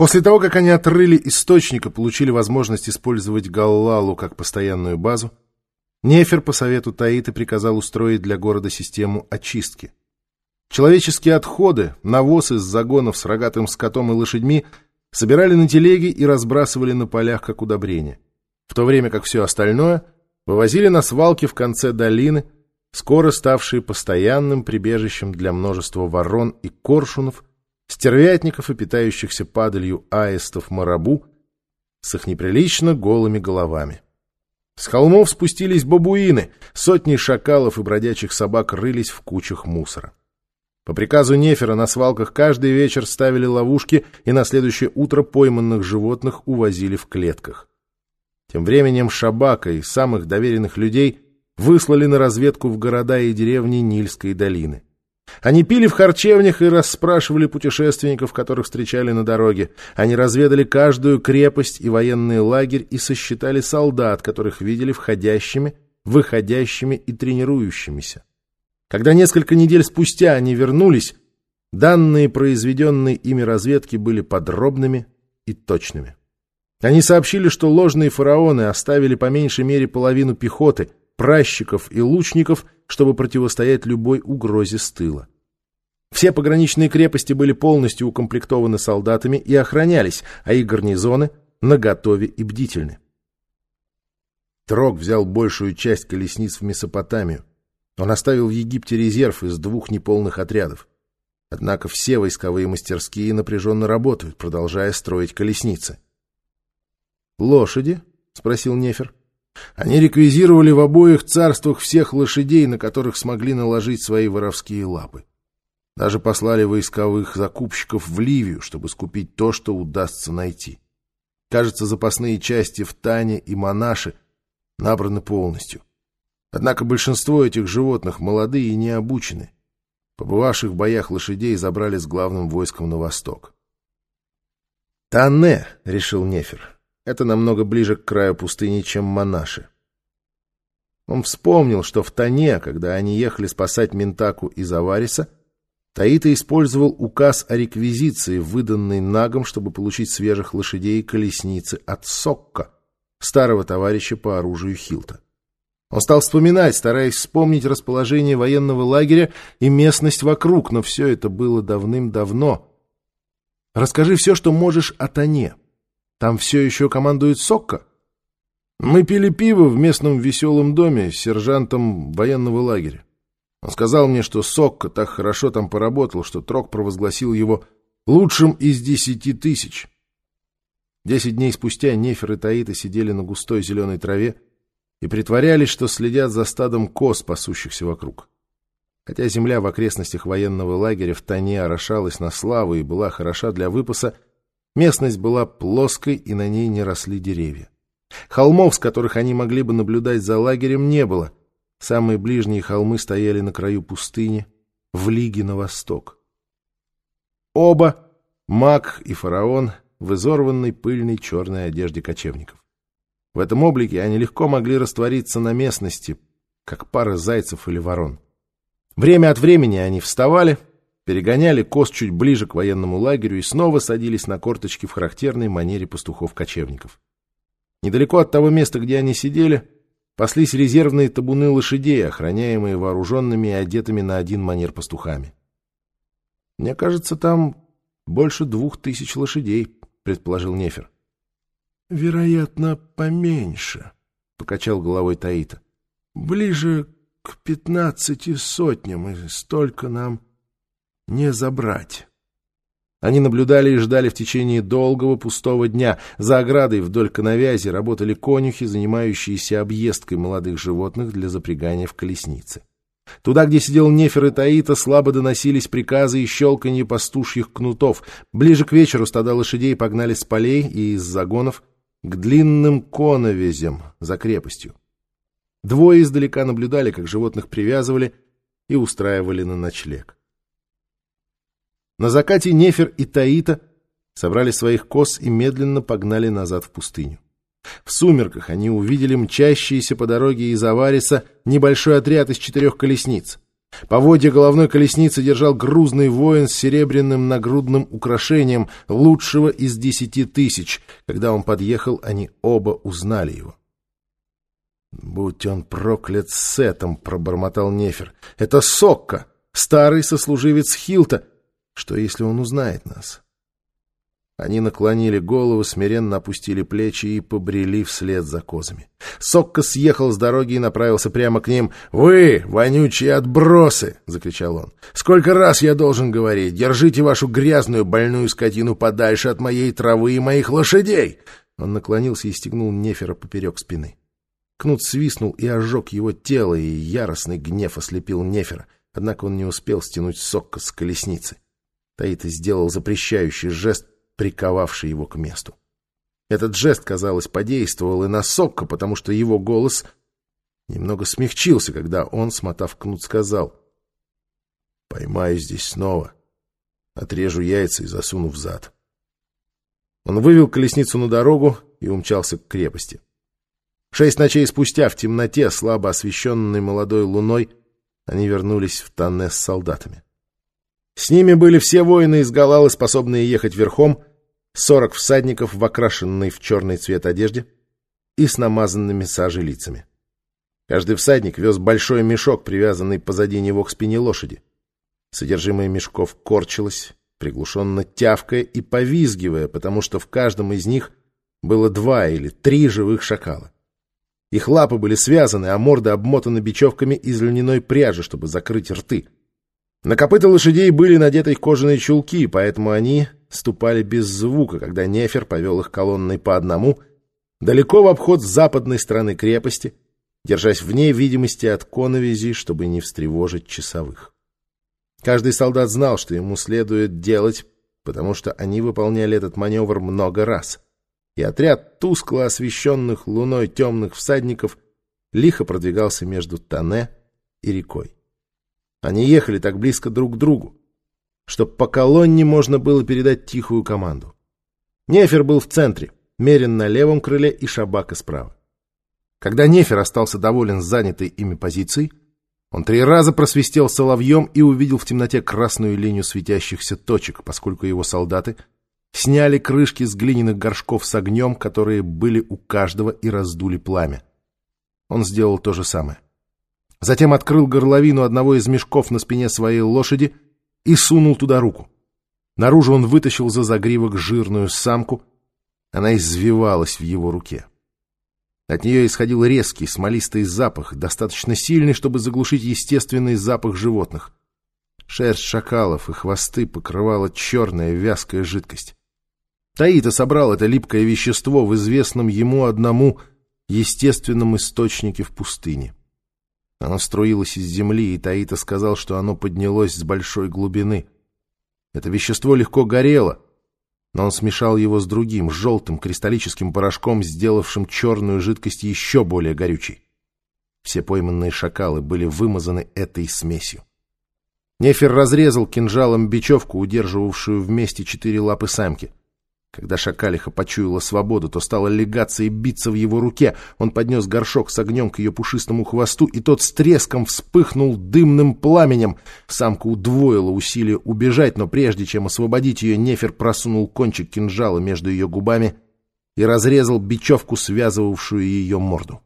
После того, как они отрыли источник и получили возможность использовать Галлалу как постоянную базу, Нефер по совету Таиты приказал устроить для города систему очистки. Человеческие отходы, навоз из загонов с рогатым скотом и лошадьми собирали на телеги и разбрасывали на полях как удобрение, в то время как все остальное вывозили на свалки в конце долины, скоро ставшие постоянным прибежищем для множества ворон и коршунов, стервятников и питающихся падалью аистов марабу с их неприлично голыми головами. С холмов спустились бабуины, сотни шакалов и бродячих собак рылись в кучах мусора. По приказу Нефера на свалках каждый вечер ставили ловушки и на следующее утро пойманных животных увозили в клетках. Тем временем Шабака и самых доверенных людей выслали на разведку в города и деревни Нильской долины. Они пили в харчевнях и расспрашивали путешественников, которых встречали на дороге. Они разведали каждую крепость и военный лагерь и сосчитали солдат, которых видели входящими, выходящими и тренирующимися. Когда несколько недель спустя они вернулись, данные произведенные ими разведки были подробными и точными. Они сообщили, что ложные фараоны оставили по меньшей мере половину пехоты, пращиков и лучников, чтобы противостоять любой угрозе с тыла. Все пограничные крепости были полностью укомплектованы солдатами и охранялись, а их гарнизоны наготове и бдительны. Трог взял большую часть колесниц в Месопотамию. Он оставил в Египте резерв из двух неполных отрядов. Однако все войсковые мастерские напряженно работают, продолжая строить колесницы. «Лошади?» — спросил Нефер. Они реквизировали в обоих царствах всех лошадей, на которых смогли наложить свои воровские лапы. Даже послали войсковых закупщиков в Ливию, чтобы скупить то, что удастся найти. Кажется, запасные части в Тане и Монаше набраны полностью. Однако большинство этих животных молодые и не обучены. Побывавших в боях лошадей забрали с главным войском на восток. «Тане», — решил Нефер, — «это намного ближе к краю пустыни, чем Монаше». Он вспомнил, что в Тане, когда они ехали спасать Ментаку из Авариса, Таита использовал указ о реквизиции, выданный Нагом, чтобы получить свежих лошадей и колесницы от Сокка, старого товарища по оружию Хилта. Он стал вспоминать, стараясь вспомнить расположение военного лагеря и местность вокруг, но все это было давным-давно. «Расскажи все, что можешь о Тане. Там все еще командует Сокка?» «Мы пили пиво в местном веселом доме с сержантом военного лагеря. Он сказал мне, что Сокка так хорошо там поработал, что Трок провозгласил его лучшим из десяти тысяч». Десять дней спустя Нефер и Таита сидели на густой зеленой траве, и притворялись, что следят за стадом коз, пасущихся вокруг. Хотя земля в окрестностях военного лагеря в Тане орошалась на славу и была хороша для выпаса, местность была плоской, и на ней не росли деревья. Холмов, с которых они могли бы наблюдать за лагерем, не было. Самые ближние холмы стояли на краю пустыни, в лиге на восток. Оба, маг и фараон, в изорванной пыльной черной одежде кочевников. В этом облике они легко могли раствориться на местности, как пара зайцев или ворон. Время от времени они вставали, перегоняли коз чуть ближе к военному лагерю и снова садились на корточки в характерной манере пастухов-кочевников. Недалеко от того места, где они сидели, паслись резервные табуны лошадей, охраняемые вооруженными и одетыми на один манер пастухами. «Мне кажется, там больше двух тысяч лошадей», — предположил Нефер. Вероятно, поменьше, — покачал головой Таита. Ближе к пятнадцати сотням, и столько нам не забрать. Они наблюдали и ждали в течение долгого пустого дня. За оградой вдоль коновязи работали конюхи, занимающиеся объездкой молодых животных для запрягания в колесницы. Туда, где сидел Нефер и Таита, слабо доносились приказы и щелканье пастушьих кнутов. Ближе к вечеру стада лошадей погнали с полей и из загонов к длинным коновезям за крепостью. Двое издалека наблюдали, как животных привязывали и устраивали на ночлег. На закате Нефер и Таита собрали своих коз и медленно погнали назад в пустыню. В сумерках они увидели мчащиеся по дороге из Авариса небольшой отряд из четырех колесниц. Поводья головной колесницы держал грузный воин с серебряным нагрудным украшением лучшего из десяти тысяч. Когда он подъехал, они оба узнали его. «Будь он проклят Сетом!» — пробормотал Нефер. «Это Сокка, старый сослуживец Хилта. Что, если он узнает нас?» Они наклонили голову, смиренно опустили плечи и побрели вслед за козами. Сокка съехал с дороги и направился прямо к ним. «Вы, вонючие отбросы!» — закричал он. «Сколько раз я должен говорить, держите вашу грязную больную скотину подальше от моей травы и моих лошадей!» Он наклонился и стегнул Нефера поперек спины. Кнут свистнул и ожег его тело, и яростный гнев ослепил Нефера, однако он не успел стянуть Сокка с колесницы. Таита сделал запрещающий жест, приковавший его к месту. Этот жест, казалось, подействовал и на Сокка, потому что его голос немного смягчился, когда он, смотав кнут, сказал «Поймаю здесь снова, отрежу яйца и засуну в зад». Он вывел колесницу на дорогу и умчался к крепости. Шесть ночей спустя, в темноте, слабо освещенной молодой луной, они вернулись в Танне с солдатами. С ними были все воины из Галалы, способные ехать верхом, сорок всадников в окрашенной в черный цвет одежде и с намазанными сажей лицами. Каждый всадник вез большой мешок, привязанный позади него к спине лошади. Содержимое мешков корчилось, приглушенно тявкая и повизгивая, потому что в каждом из них было два или три живых шакала. Их лапы были связаны, а морды обмотаны бечевками из льняной пряжи, чтобы закрыть рты. На копыта лошадей были надеты кожаные чулки, поэтому они ступали без звука, когда Нефер повел их колонной по одному, далеко в обход западной стороны крепости, держась вне видимости от коновизи, чтобы не встревожить часовых. Каждый солдат знал, что ему следует делать, потому что они выполняли этот маневр много раз, и отряд тускло освещенных луной темных всадников лихо продвигался между Тане и рекой. Они ехали так близко друг к другу, чтобы по колонне можно было передать тихую команду. Нефер был в центре, Мерин на левом крыле и Шабака справа. Когда Нефер остался доволен занятой ими позицией, он три раза просвистел соловьем и увидел в темноте красную линию светящихся точек, поскольку его солдаты сняли крышки с глиняных горшков с огнем, которые были у каждого, и раздули пламя. Он сделал то же самое. Затем открыл горловину одного из мешков на спине своей лошади — и сунул туда руку. Наружу он вытащил за загривок жирную самку. Она извивалась в его руке. От нее исходил резкий смолистый запах, достаточно сильный, чтобы заглушить естественный запах животных. Шерсть шакалов и хвосты покрывала черная вязкая жидкость. Таита собрал это липкое вещество в известном ему одному естественном источнике в пустыне. Оно струилось из земли, и Таита сказал, что оно поднялось с большой глубины. Это вещество легко горело, но он смешал его с другим, желтым кристаллическим порошком, сделавшим черную жидкость еще более горючей. Все пойманные шакалы были вымазаны этой смесью. Нефер разрезал кинжалом бечевку, удерживавшую вместе четыре лапы самки. Когда шакалиха почуяла свободу, то стала легаться и биться в его руке. Он поднес горшок с огнем к ее пушистому хвосту, и тот с треском вспыхнул дымным пламенем. Самка удвоила усилие убежать, но прежде чем освободить ее, Нефер просунул кончик кинжала между ее губами и разрезал бечевку, связывавшую ее морду.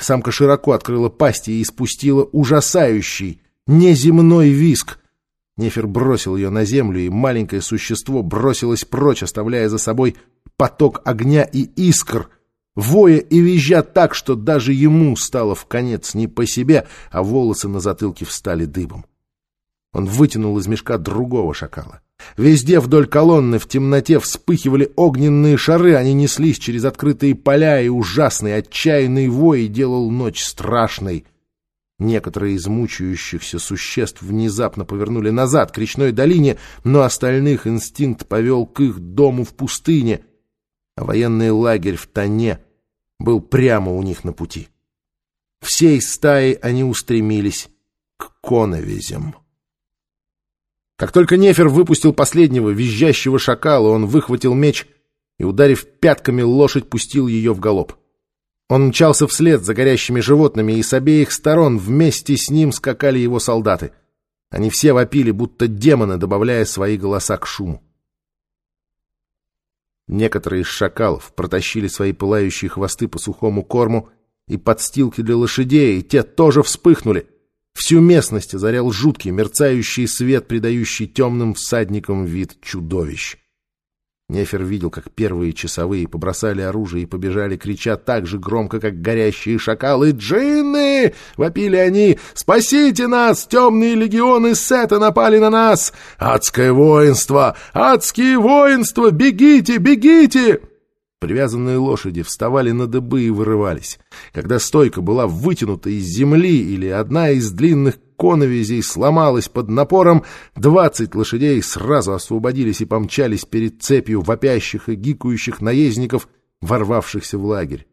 Самка широко открыла пасть и испустила ужасающий, неземной виск — Нефер бросил ее на землю, и маленькое существо бросилось прочь, оставляя за собой поток огня и искр, воя и визжа так, что даже ему стало в конец не по себе, а волосы на затылке встали дыбом. Он вытянул из мешка другого шакала. Везде вдоль колонны в темноте вспыхивали огненные шары, они неслись через открытые поля, и ужасный отчаянный вой делал ночь страшной — Некоторые из мучающихся существ внезапно повернули назад к речной долине, но остальных инстинкт повел к их дому в пустыне, а военный лагерь в Тане был прямо у них на пути. Всей стаей они устремились к коновизям. Как только Нефер выпустил последнего визжащего шакала, он выхватил меч и, ударив пятками, лошадь пустил ее в галоп. Он мчался вслед за горящими животными, и с обеих сторон вместе с ним скакали его солдаты. Они все вопили, будто демоны, добавляя свои голоса к шуму. Некоторые из шакалов протащили свои пылающие хвосты по сухому корму и подстилки для лошадей, и те тоже вспыхнули. Всю местность озарял жуткий, мерцающий свет, придающий темным всадникам вид чудовищ. Нефер видел, как первые часовые побросали оружие и побежали, крича так же громко, как горящие шакалы. «Джинны!» — вопили они. «Спасите нас! Темные легионы Сета напали на нас! Адское воинство! Адские воинства! Бегите! Бегите!» Привязанные лошади вставали на дыбы и вырывались. Когда стойка была вытянута из земли или одна из длинных коновизей сломалась под напором, двадцать лошадей сразу освободились и помчались перед цепью вопящих и гикающих наездников, ворвавшихся в лагерь.